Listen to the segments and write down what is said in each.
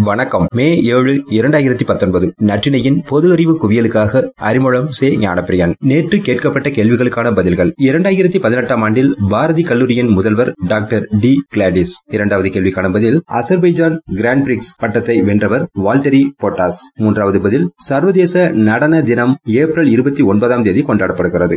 வணக்கம். மே ஏழு இரண்டாயிரத்தி பத்தொன்பது. நற்றினையின் பொது அறிவு குவியலுக்காக அறிமுகம் சே ஞானப்பிரியன். நேற்று கேட்கப்பட்ட கேள்விகளுக்கான பதில்கள். இரண்டாயிரத்தி பதினெட்டாம் ஆண்டில் பாரதி கல்லூரியின் முதல்வர் டாக்டர் டி. கிளாடிஸ். இரண்டாவது கேள்விக்கான பதில் அசர்பைஜான் கிராண்ட் பிரிக்ஸ் பட்டத்தை வென்றவர் வால்டரி போட்டாஸ். மூன்றாவது பதில் சர்வதேச நடன தினம் ஏப்ரல் இருபத்தி ஒன்பதாம் தேதி கொண்டாடப்படுகிறது.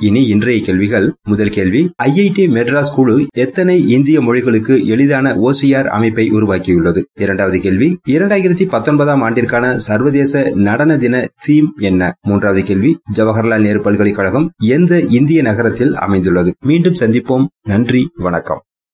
இனி இன்றைய கேள்விகள். முதல் கேள்வி ஐஐடி மெட்ராஸ் குழு எத்தனை இந்திய மொழிகளுக்கு எளிதான ஓசிஆர் அமைப்பை உருவாக்கியுள்ளது? இரண்டாவது கேள்வி இரண்டாயிரத்தி பத்தொன்பதாம் ஆண்டிற்கான சர்வதேச நடன தின தீம் என்ன? மூன்றாவது கேள்வி ஜவஹர்லால் நேரு பல்கலைக்கழகம் எந்த இந்திய நகரத்தில் அமைந்துள்ளது? மீண்டும் சந்திப்போம். நன்றி வணக்கம்.